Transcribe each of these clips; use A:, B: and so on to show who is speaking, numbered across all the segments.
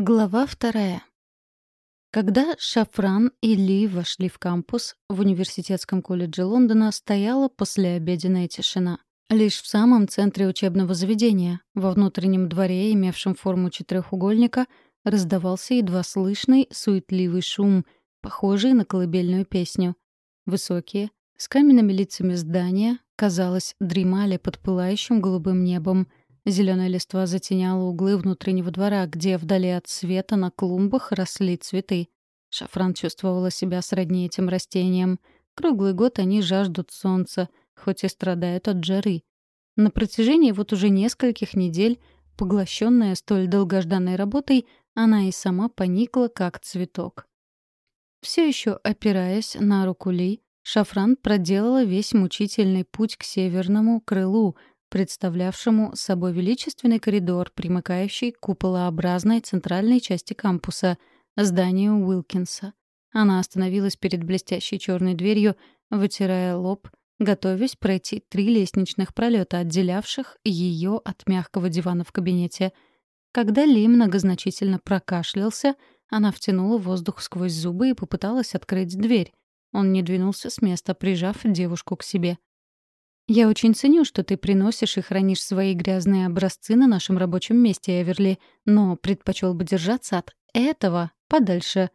A: Глава вторая. Когда Шафран и Ли вошли в кампус, в университетском колледже Лондона стояла послеобеденная тишина. Лишь в самом центре учебного заведения, во внутреннем дворе, имевшем форму четырехугольника, раздавался едва слышный суетливый шум, похожий на колыбельную песню. Высокие, с каменными лицами здания, казалось, дремали под пылающим голубым небом — Зеленая листва затеняла углы внутреннего двора, где вдали от света на клумбах росли цветы. Шафран чувствовала себя сродни этим растениям. Круглый год они жаждут солнца, хоть и страдают от жары. На протяжении вот уже нескольких недель, поглощенная столь долгожданной работой, она и сама поникла, как цветок. Все еще опираясь на руку Ли, Шафран проделала весь мучительный путь к северному крылу, представлявшему собой величественный коридор, примыкающий к куполообразной центральной части кампуса, зданию Уилкинса. Она остановилась перед блестящей черной дверью, вытирая лоб, готовясь пройти три лестничных пролета, отделявших ее от мягкого дивана в кабинете. Когда Ли многозначительно прокашлялся, она втянула воздух сквозь зубы и попыталась открыть дверь. Он не двинулся с места, прижав девушку к себе. «Я очень ценю, что ты приносишь и хранишь свои грязные образцы на нашем рабочем месте, Эверли, но предпочел бы держаться от этого подальше».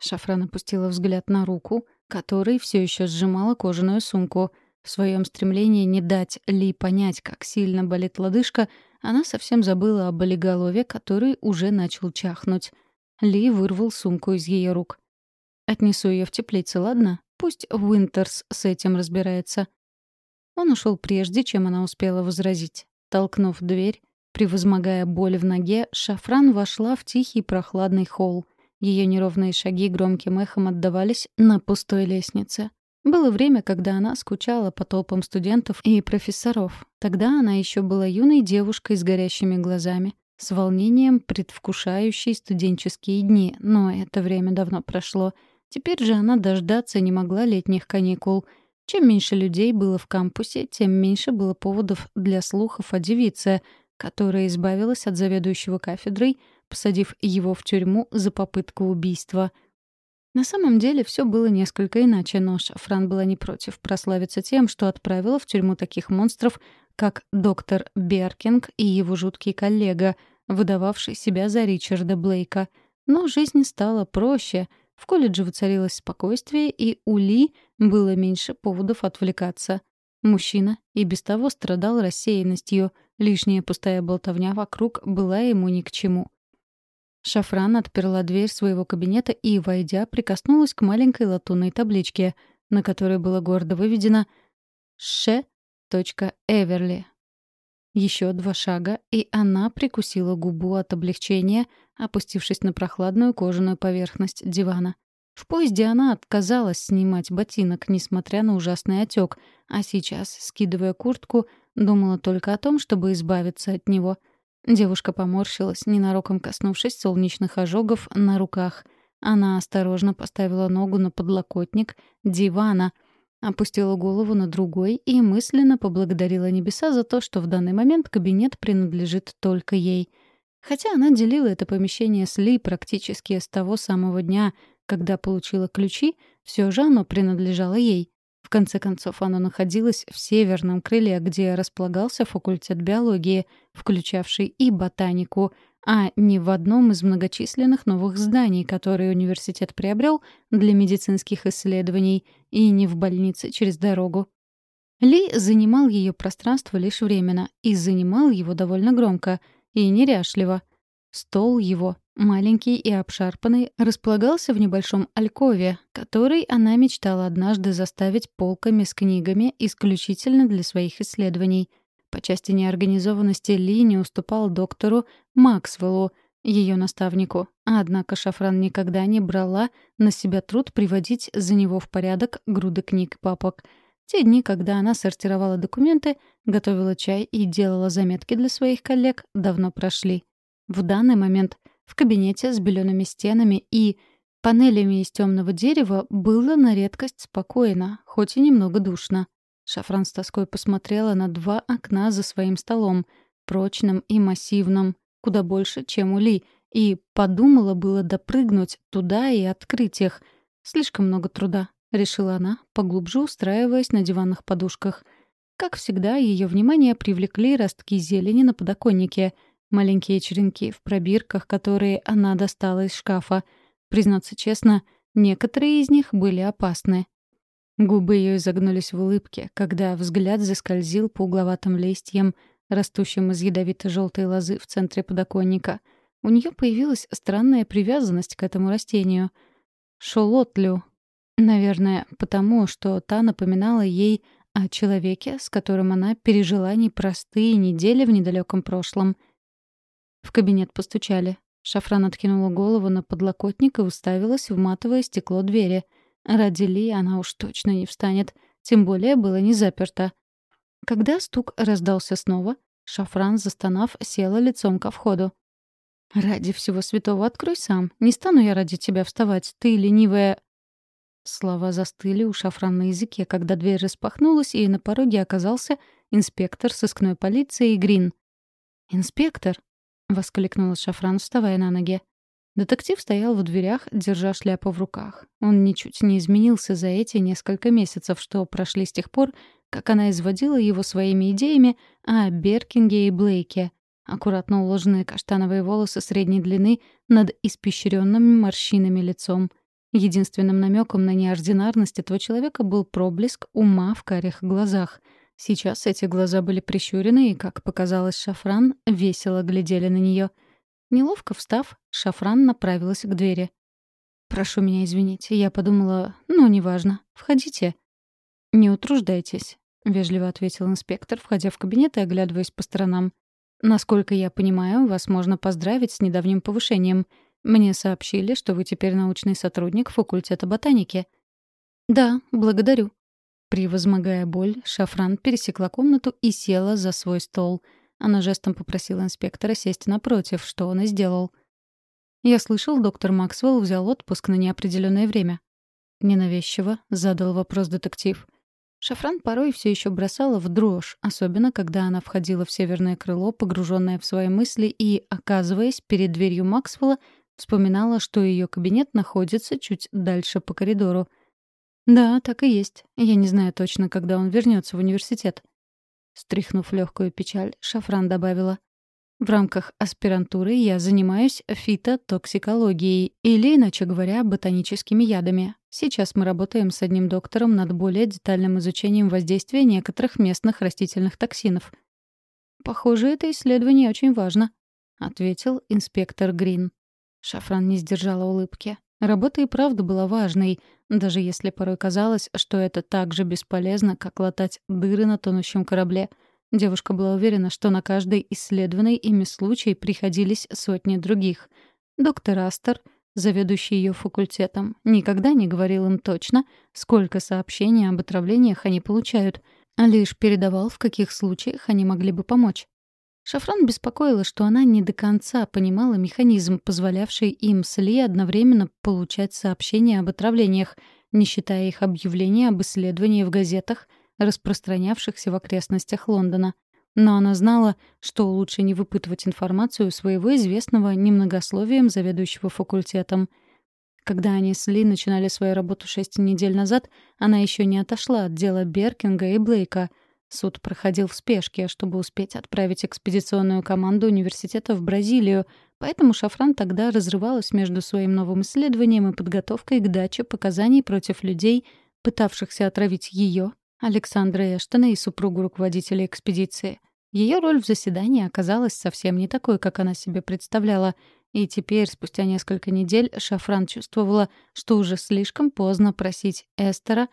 A: Шафран опустила взгляд на руку, которой все еще сжимала кожаную сумку. В своем стремлении не дать Ли понять, как сильно болит лодыжка, она совсем забыла об болиголове, который уже начал чахнуть. Ли вырвал сумку из ее рук. «Отнесу ее в теплицу, ладно? Пусть Уинтерс с этим разбирается». Он ушел прежде, чем она успела возразить. Толкнув дверь, превозмогая боль в ноге, Шафран вошла в тихий прохладный холл. Ее неровные шаги громким эхом отдавались на пустой лестнице. Было время, когда она скучала по толпам студентов и профессоров. Тогда она еще была юной девушкой с горящими глазами, с волнением предвкушающей студенческие дни, но это время давно прошло. Теперь же она дождаться не могла летних каникул — чем меньше людей было в кампусе, тем меньше было поводов для слухов о девице, которая избавилась от заведующего кафедрой, посадив его в тюрьму за попытку убийства. На самом деле все было несколько иначе, но Шафран была не против прославиться тем, что отправила в тюрьму таких монстров, как доктор Беркинг и его жуткий коллега, выдававший себя за Ричарда Блейка. Но жизнь стала проще — в колледже воцарилось спокойствие, и у Ли было меньше поводов отвлекаться. Мужчина и без того страдал рассеянностью, лишняя пустая болтовня вокруг была ему ни к чему. Шафран отперла дверь своего кабинета и, войдя, прикоснулась к маленькой латунной табличке, на которой было гордо выведено «Ш. Эверли». Еще два шага, и она прикусила губу от облегчения, опустившись на прохладную кожаную поверхность дивана. В поезде она отказалась снимать ботинок, несмотря на ужасный отек, а сейчас, скидывая куртку, думала только о том, чтобы избавиться от него. Девушка поморщилась, ненароком коснувшись солнечных ожогов на руках. Она осторожно поставила ногу на подлокотник дивана — Опустила голову на другой и мысленно поблагодарила небеса за то, что в данный момент кабинет принадлежит только ей. Хотя она делила это помещение с Ли практически с того самого дня, когда получила ключи, все же оно принадлежало ей. В конце концов, оно находилось в северном крыле, где располагался факультет биологии, включавший и ботанику — а не в одном из многочисленных новых зданий, которые университет приобрел для медицинских исследований, и не в больнице через дорогу. Ли занимал ее пространство лишь временно, и занимал его довольно громко и неряшливо. Стол его, маленький и обшарпанный, располагался в небольшом алькове, который она мечтала однажды заставить полками с книгами исключительно для своих исследований — по части неорганизованности Ли не уступал доктору Максвеллу, ее наставнику. Однако Шафран никогда не брала на себя труд приводить за него в порядок груды книг и папок. Те дни, когда она сортировала документы, готовила чай и делала заметки для своих коллег, давно прошли. В данный момент в кабинете с белеными стенами и панелями из темного дерева было на редкость спокойно, хоть и немного душно. Шафран с тоской посмотрела на два окна за своим столом, прочным и массивным, куда больше, чем у Ли, и подумала было допрыгнуть туда и открыть их. Слишком много труда, решила она, поглубже устраиваясь на диванных подушках. Как всегда, ее внимание привлекли ростки зелени на подоконнике, маленькие черенки в пробирках, которые она достала из шкафа. Признаться честно, некоторые из них были опасны. Губы ее изогнулись в улыбке, когда взгляд заскользил по угловатым листьям, растущим из ядовито-желтой лозы в центре подоконника. У нее появилась странная привязанность к этому растению. Шолотлю. Наверное, потому что та напоминала ей о человеке, с которым она пережила непростые недели в недалеком прошлом. В кабинет постучали. Шафран откинула голову на подлокотник и уставилась в матовое стекло двери. Ради Ли она уж точно не встанет, тем более было не заперто. Когда стук раздался снова, Шафран, застонав, села лицом ко входу. «Ради всего святого открой сам. Не стану я ради тебя вставать. Ты ленивая...» Слова застыли у Шафран на языке, когда дверь распахнулась, и на пороге оказался инспектор сыскной полиции Грин. «Инспектор?» — воскликнула Шафран, вставая на ноги. Детектив стоял в дверях, держа шляпу в руках. Он ничуть не изменился за эти несколько месяцев, что прошли с тех пор, как она изводила его своими идеями о Беркинге и Блейке. Аккуратно уложенные каштановые волосы средней длины над испещренными морщинами лицом. Единственным намеком на неординарность этого человека был проблеск ума в карих глазах. Сейчас эти глаза были прищурены, и, как показалось Шафран, весело глядели на нее. Неловко встав, Шафран направилась к двери. «Прошу меня извинить, я подумала, ну, неважно, входите». «Не утруждайтесь», — вежливо ответил инспектор, входя в кабинет и оглядываясь по сторонам. «Насколько я понимаю, вас можно поздравить с недавним повышением. Мне сообщили, что вы теперь научный сотрудник факультета ботаники». «Да, благодарю». Превозмогая боль, Шафран пересекла комнату и села за свой стол. Она жестом попросила инспектора сесть напротив, что он и сделал. «Я слышал, доктор Максвелл взял отпуск на неопределенное время». Ненавязчиво задал вопрос детектив. Шафран порой все еще бросала в дрожь, особенно когда она входила в северное крыло, погруженная в свои мысли и, оказываясь перед дверью Максвелла, вспоминала, что ее кабинет находится чуть дальше по коридору. «Да, так и есть. Я не знаю точно, когда он вернется в университет». Стряхнув легкую печаль, Шафран добавила. В рамках аспирантуры я занимаюсь фитотоксикологией, или, иначе говоря, ботаническими ядами. Сейчас мы работаем с одним доктором над более детальным изучением воздействия некоторых местных растительных токсинов. «Похоже, это исследование очень важно», — ответил инспектор Грин. Шафран не сдержала улыбки. Работа и правда была важной, даже если порой казалось, что это так же бесполезно, как латать дыры на тонущем корабле — Девушка была уверена, что на каждый исследованный ими случай приходились сотни других. Доктор Астер, заведующий ее факультетом, никогда не говорил им точно, сколько сообщений об отравлениях они получают, а лишь передавал, в каких случаях они могли бы помочь. Шафран беспокоила, что она не до конца понимала механизм, позволявший им с Ли одновременно получать сообщения об отравлениях, не считая их объявлений об исследовании в газетах — распространявшихся в окрестностях Лондона. Но она знала, что лучше не выпытывать информацию своего известного немногословием заведующего факультетом. Когда они с Ли начинали свою работу шесть недель назад, она еще не отошла от дела Беркинга и Блейка. Суд проходил в спешке, чтобы успеть отправить экспедиционную команду университета в Бразилию, поэтому Шафран тогда разрывалась между своим новым исследованием и подготовкой к даче показаний против людей, пытавшихся отравить ее Александра Эштона и супругу руководителя экспедиции. Ее роль в заседании оказалась совсем не такой, как она себе представляла, и теперь, спустя несколько недель, Шафран чувствовала, что уже слишком поздно просить Эстера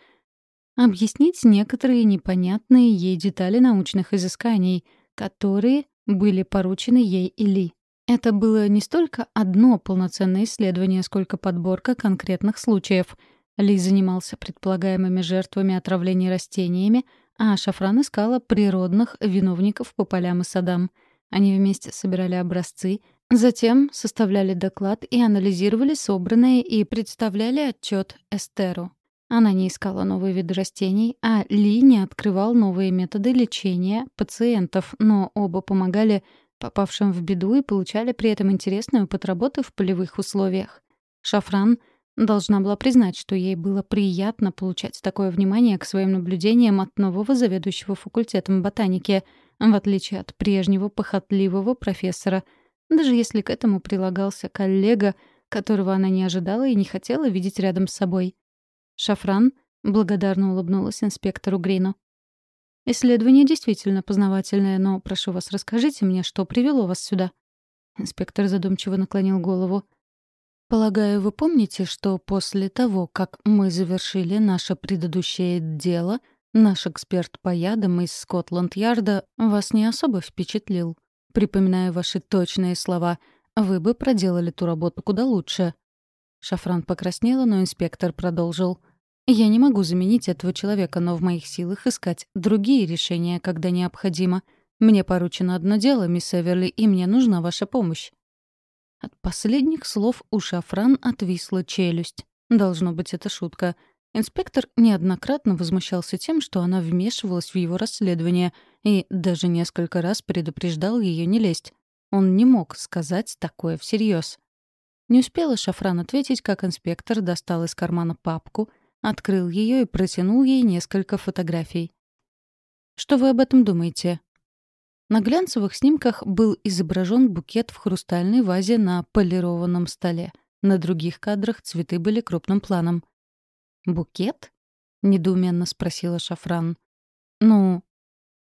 A: объяснить некоторые непонятные ей детали научных изысканий, которые были поручены ей и Ли. Это было не столько одно полноценное исследование, сколько подборка конкретных случаев — ли занимался предполагаемыми жертвами отравления растениями, а Шафран искала природных виновников по полям и садам. Они вместе собирали образцы, затем составляли доклад и анализировали собранные и представляли отчет Эстеру. Она не искала новые виды растений, а Ли не открывал новые методы лечения пациентов, но оба помогали попавшим в беду и получали при этом интересный опыт работы в полевых условиях. Шафран должна была признать, что ей было приятно получать такое внимание к своим наблюдениям от нового заведующего факультетом ботаники, в отличие от прежнего похотливого профессора, даже если к этому прилагался коллега, которого она не ожидала и не хотела видеть рядом с собой. Шафран благодарно улыбнулась инспектору Грину. «Исследование действительно познавательное, но, прошу вас, расскажите мне, что привело вас сюда?» Инспектор задумчиво наклонил голову. «Полагаю, вы помните, что после того, как мы завершили наше предыдущее дело, наш эксперт по ядам из Скотланд-Ярда вас не особо впечатлил? Припоминаю ваши точные слова. Вы бы проделали ту работу куда лучше». Шафран покраснела, но инспектор продолжил. Я не могу заменить этого человека, но в моих силах искать другие решения, когда необходимо. Мне поручено одно дело, мисс Эверли, и мне нужна ваша помощь». От последних слов у Шафран отвисла челюсть. Должно быть, это шутка. Инспектор неоднократно возмущался тем, что она вмешивалась в его расследование, и даже несколько раз предупреждал ее не лезть. Он не мог сказать такое всерьез. Не успела Шафран ответить, как инспектор достал из кармана папку — открыл ее и протянул ей несколько фотографий. «Что вы об этом думаете?» На глянцевых снимках был изображен букет в хрустальной вазе на полированном столе. На других кадрах цветы были крупным планом. «Букет?» — недоуменно спросила Шафран. «Ну...»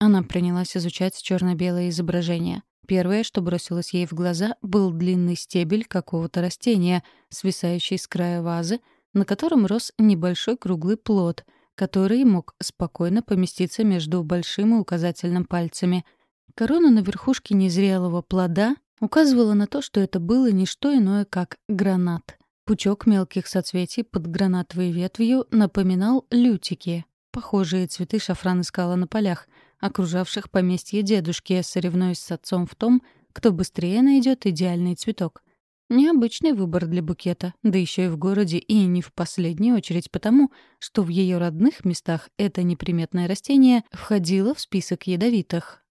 A: Она принялась изучать черно белое изображение. Первое, что бросилось ей в глаза, был длинный стебель какого-то растения, свисающий с края вазы, на котором рос небольшой круглый плод, который мог спокойно поместиться между большим и указательным пальцами. Корона на верхушке незрелого плода указывала на то, что это было не что иное, как гранат. Пучок мелких соцветий под гранатовой ветвью напоминал лютики. Похожие цветы шафран искала на полях, окружавших поместье дедушки, соревнуясь с отцом в том, кто быстрее найдет идеальный цветок. Необычный выбор для букета, да еще и в городе, и не в последнюю очередь потому, что в ее родных местах это неприметное растение входило в список ядовитых.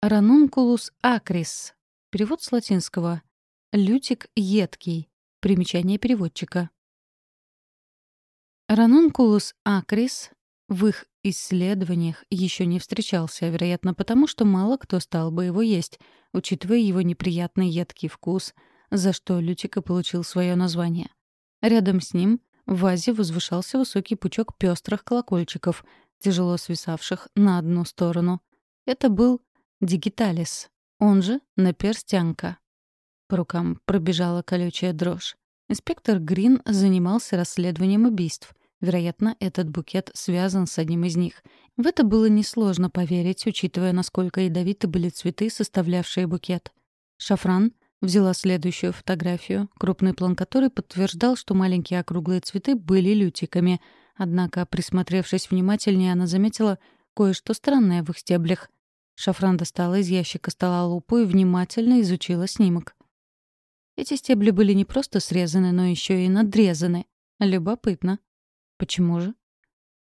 A: Ранункулус акрис. Перевод с латинского. Лютик едкий. Примечание переводчика. Ранункулус акрис в их исследованиях еще не встречался, вероятно, потому что мало кто стал бы его есть, учитывая его неприятный едкий вкус — за что Лютика получил свое название. Рядом с ним в вазе возвышался высокий пучок пестрых колокольчиков, тяжело свисавших на одну сторону. Это был дигиталис, он же наперстянка. По рукам пробежала колючая дрожь. Инспектор Грин занимался расследованием убийств. Вероятно, этот букет связан с одним из них. В это было несложно поверить, учитывая, насколько ядовиты были цветы, составлявшие букет. Шафран Взяла следующую фотографию, крупный план которой подтверждал, что маленькие округлые цветы были лютиками. Однако, присмотревшись внимательнее, она заметила кое-что странное в их стеблях. Шафран достала из ящика стола лупу и внимательно изучила снимок. Эти стебли были не просто срезаны, но еще и надрезаны. Любопытно. Почему же?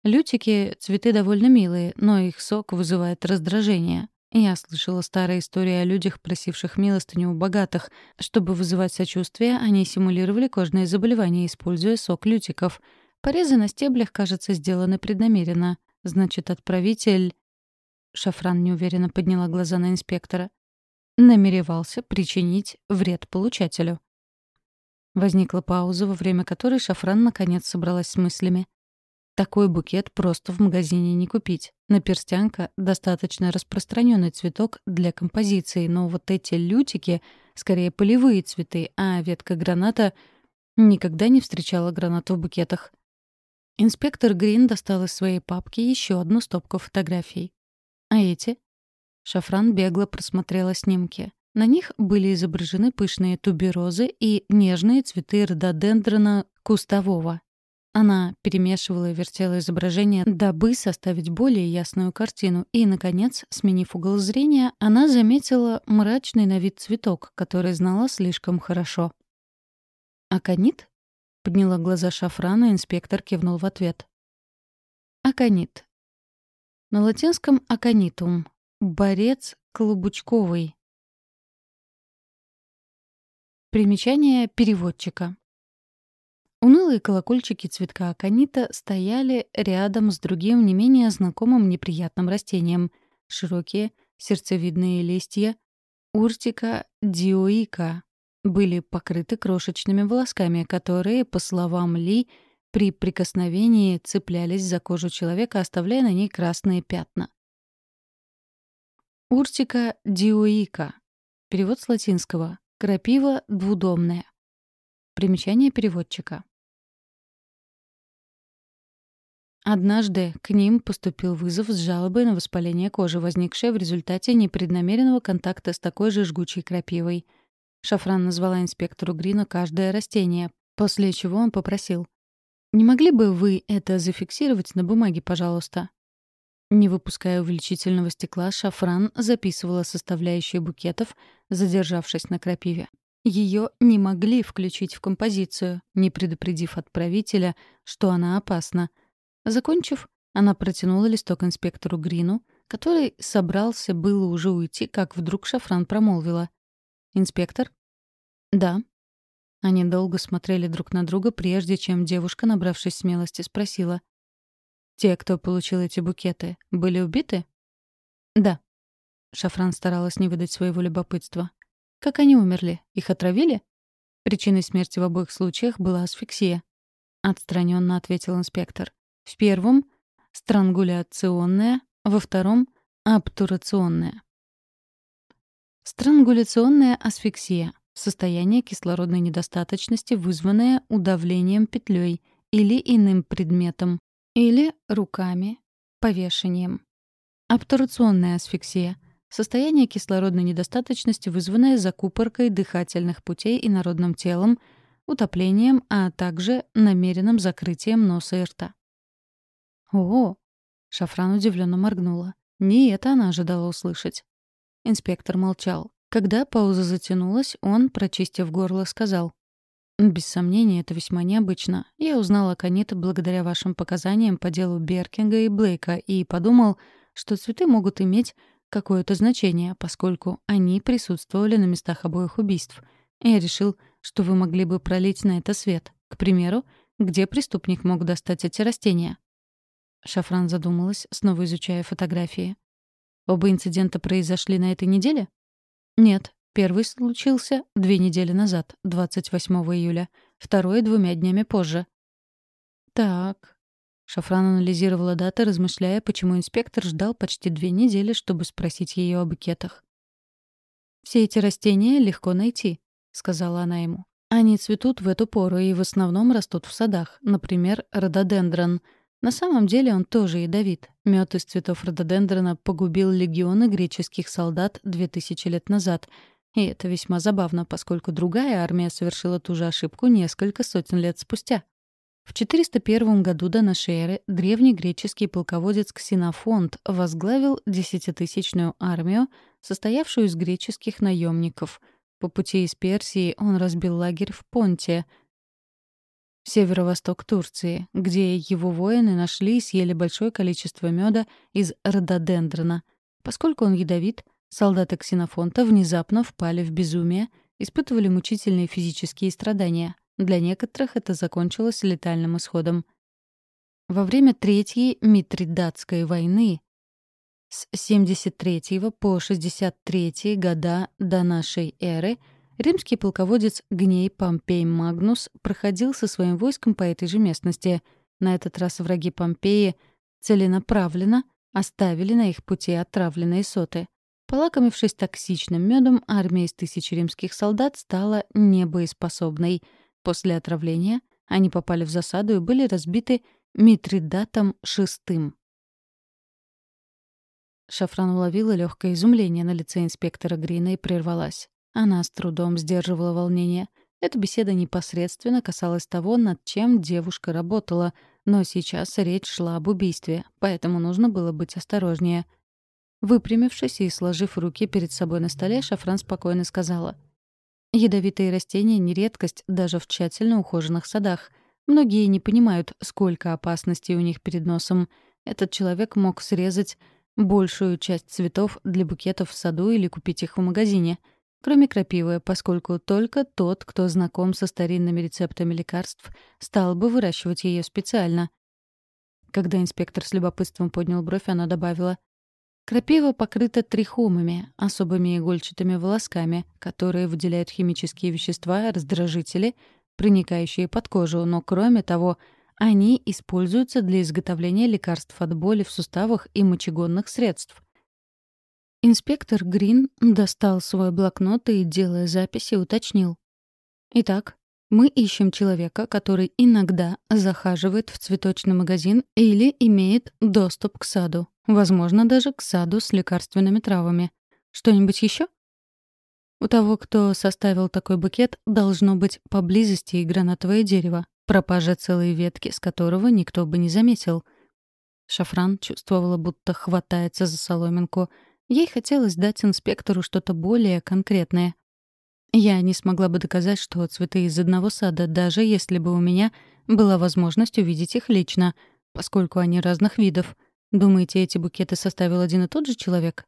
A: Лютики — цветы довольно милые, но их сок вызывает раздражение. Я слышала старые истории о людях, просивших милостыню у богатых. Чтобы вызывать сочувствие, они симулировали кожные заболевания, используя сок лютиков. Порезы на стеблях, кажется, сделаны преднамеренно. Значит, отправитель... Шафран неуверенно подняла глаза на инспектора. Намеревался причинить вред получателю. Возникла пауза, во время которой Шафран наконец собралась с мыслями. Такой букет просто в магазине не купить. Наперстянка — достаточно распространенный цветок для композиции, но вот эти лютики — скорее полевые цветы, а ветка граната никогда не встречала граната в букетах. Инспектор Грин достал из своей папки еще одну стопку фотографий. А эти? Шафран бегло просмотрела снимки. На них были изображены пышные туберозы и нежные цветы рододендрона кустового, она перемешивала и вертела изображение, дабы составить более ясную картину, и, наконец, сменив угол зрения, она заметила мрачный на вид цветок, который знала слишком хорошо. «Аконит?» — подняла глаза Шафрана, инспектор кивнул в ответ. «Аконит». На латинском «аконитум» — борец клубучковый. Примечание переводчика. Унылые колокольчики цветка аконита стояли рядом с другим не менее знакомым неприятным растением. Широкие, сердцевидные листья уртика диоика были покрыты крошечными волосками, которые, по словам Ли, при прикосновении цеплялись за кожу человека, оставляя на ней красные пятна. Уртика диоика. Перевод с латинского. Крапива двудомная. Примечание переводчика. Однажды к ним поступил вызов с жалобой на воспаление кожи, возникшее в результате непреднамеренного контакта с такой же жгучей крапивой. Шафран назвала инспектору Грина каждое растение, после чего он попросил. «Не могли бы вы это зафиксировать на бумаге, пожалуйста?» Не выпуская увеличительного стекла, Шафран записывала составляющие букетов, задержавшись на крапиве. Ее не могли включить в композицию, не предупредив отправителя, что она опасна — Закончив, она протянула листок инспектору Грину, который собрался было уже уйти, как вдруг Шафран промолвила. «Инспектор?» «Да». Они долго смотрели друг на друга, прежде чем девушка, набравшись смелости, спросила. «Те, кто получил эти букеты, были убиты?» «Да». Шафран старалась не выдать своего любопытства. «Как они умерли? Их отравили?» Причиной смерти в обоих случаях была асфиксия. Отстраненно ответил инспектор. В первом — странгуляционная, во втором — обтурационная. Странгуляционная асфиксия — состояние кислородной недостаточности, вызванное удавлением петлей или иным предметом, или руками, повешением. Обтурационная асфиксия — состояние кислородной недостаточности, вызванное закупоркой дыхательных путей и народным телом, утоплением, а также намеренным закрытием носа и рта. «О!» — Шафран удивленно моргнула. Не это она ожидала услышать. Инспектор молчал. Когда пауза затянулась, он, прочистив горло, сказал. «Без сомнения, это весьма необычно. Я узнал о Каните благодаря вашим показаниям по делу Беркинга и Блейка и подумал, что цветы могут иметь какое-то значение, поскольку они присутствовали на местах обоих убийств. Я решил, что вы могли бы пролить на это свет. К примеру, где преступник мог достать эти растения?» Шафран задумалась, снова изучая фотографии. Оба инцидента произошли на этой неделе? Нет. Первый случился две недели назад, 28 июля. Второй — двумя днями позже. Так. Шафран анализировала даты, размышляя, почему инспектор ждал почти две недели, чтобы спросить ее о букетах. «Все эти растения легко найти», — сказала она ему. «Они цветут в эту пору и в основном растут в садах, например, рододендрон — на самом деле он тоже ядовит. Мед из цветов рододендрона погубил легионы греческих солдат 2000 лет назад. И это весьма забавно, поскольку другая армия совершила ту же ошибку несколько сотен лет спустя. В 401 году до нашей эры древний греческий полководец Ксенофонт возглавил десятитысячную армию, состоявшую из греческих наемников. По пути из Персии он разбил лагерь в Понте — северо-восток Турции, где его воины нашли и съели большое количество меда из рододендрона. Поскольку он ядовит, солдаты Ксенофонта внезапно впали в безумие, испытывали мучительные физические страдания. Для некоторых это закончилось летальным исходом. Во время Третьей Митридатской войны с 73 по 63 года до нашей эры — Римский полководец Гней Помпей Магнус проходил со своим войском по этой же местности. На этот раз враги Помпеи целенаправленно оставили на их пути отравленные соты. Полакомившись токсичным медом, армия из тысячи римских солдат стала небоеспособной. После отравления они попали в засаду и были разбиты Митридатом VI. Шафран уловила легкое изумление на лице инспектора Грина и прервалась. Она с трудом сдерживала волнение. Эта беседа непосредственно касалась того, над чем девушка работала, но сейчас речь шла об убийстве, поэтому нужно было быть осторожнее. Выпрямившись и сложив руки перед собой на столе, Шафран спокойно сказала. «Ядовитые растения — не редкость даже в тщательно ухоженных садах. Многие не понимают, сколько опасностей у них перед носом. Этот человек мог срезать большую часть цветов для букетов в саду или купить их в магазине — кроме крапивы, поскольку только тот, кто знаком со старинными рецептами лекарств, стал бы выращивать ее специально. Когда инспектор с любопытством поднял бровь, она добавила, Крапива покрыта трихомами, особыми игольчатыми волосками, которые выделяют химические вещества, раздражители, проникающие под кожу, но кроме того, они используются для изготовления лекарств от боли в суставах и мочегонных средств. Инспектор Грин достал свой блокнот и, делая записи, уточнил. Итак, мы ищем человека, который иногда захаживает в цветочный магазин или имеет доступ к саду. Возможно, даже к саду с лекарственными травами. Что-нибудь еще? У того, кто составил такой букет, должно быть поблизости и гранатовое дерево, пропажа целой ветки, с которого никто бы не заметил. Шафран чувствовала, будто хватается за соломинку. Ей хотелось дать инспектору что-то более конкретное. Я не смогла бы доказать, что цветы из одного сада, даже если бы у меня была возможность увидеть их лично, поскольку они разных видов — Думаете, эти букеты составил один и тот же человек?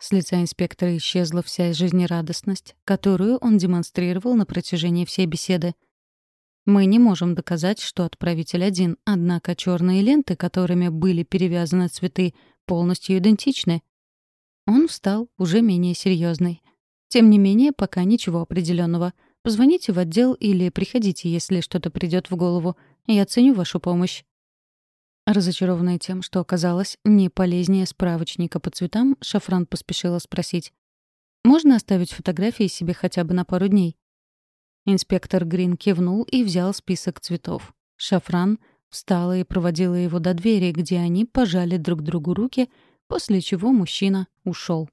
A: С лица инспектора исчезла вся жизнерадостность, которую он демонстрировал на протяжении всей беседы. Мы не можем доказать, что отправитель один, однако черные ленты, которыми были перевязаны цветы, полностью идентичны. Он встал, уже менее серьезный. Тем не менее, пока ничего определенного. Позвоните в отдел или приходите, если что-то придет в голову. Я ценю вашу помощь. Разочарованная тем, что оказалось не полезнее справочника по цветам, Шафран поспешила спросить. «Можно оставить фотографии себе хотя бы на пару дней?» Инспектор Грин кивнул и взял список цветов. Шафран встала и проводила его до двери, где они пожали друг другу руки, после чего мужчина ушел.